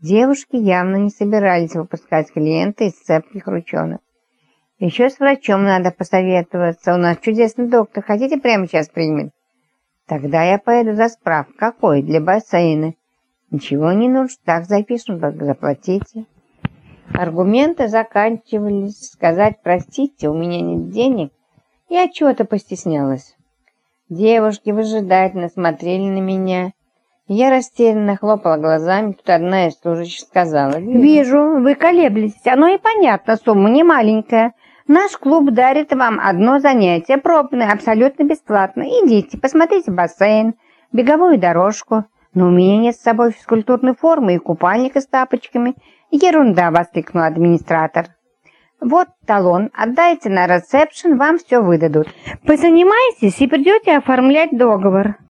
Девушки явно не собирались выпускать клиента из цепких ручонок. Еще с врачом надо посоветоваться. У нас чудесный доктор. Хотите, прямо сейчас примет? Тогда я поеду за справ. Какой? Для бассейна. Ничего не нужно. Так запишем, только заплатите. Аргументы заканчивались. Сказать «простите, у меня нет денег» я чего-то постеснялась. Девушки выжидательно смотрели на меня. Я растерянно хлопала глазами, тут одна из служащих сказала. «Вижу, вы колеблетесь. Оно и понятно, сумма не маленькая. Наш клуб дарит вам одно занятие, пробное, абсолютно бесплатно. Идите, посмотрите бассейн, беговую дорожку. Но у меня нет с собой физкультурной формы и купальника с тапочками. Ерунда, воскликнул администратор. Вот талон, отдайте на ресепшн, вам все выдадут. Позанимайтесь и придете оформлять договор.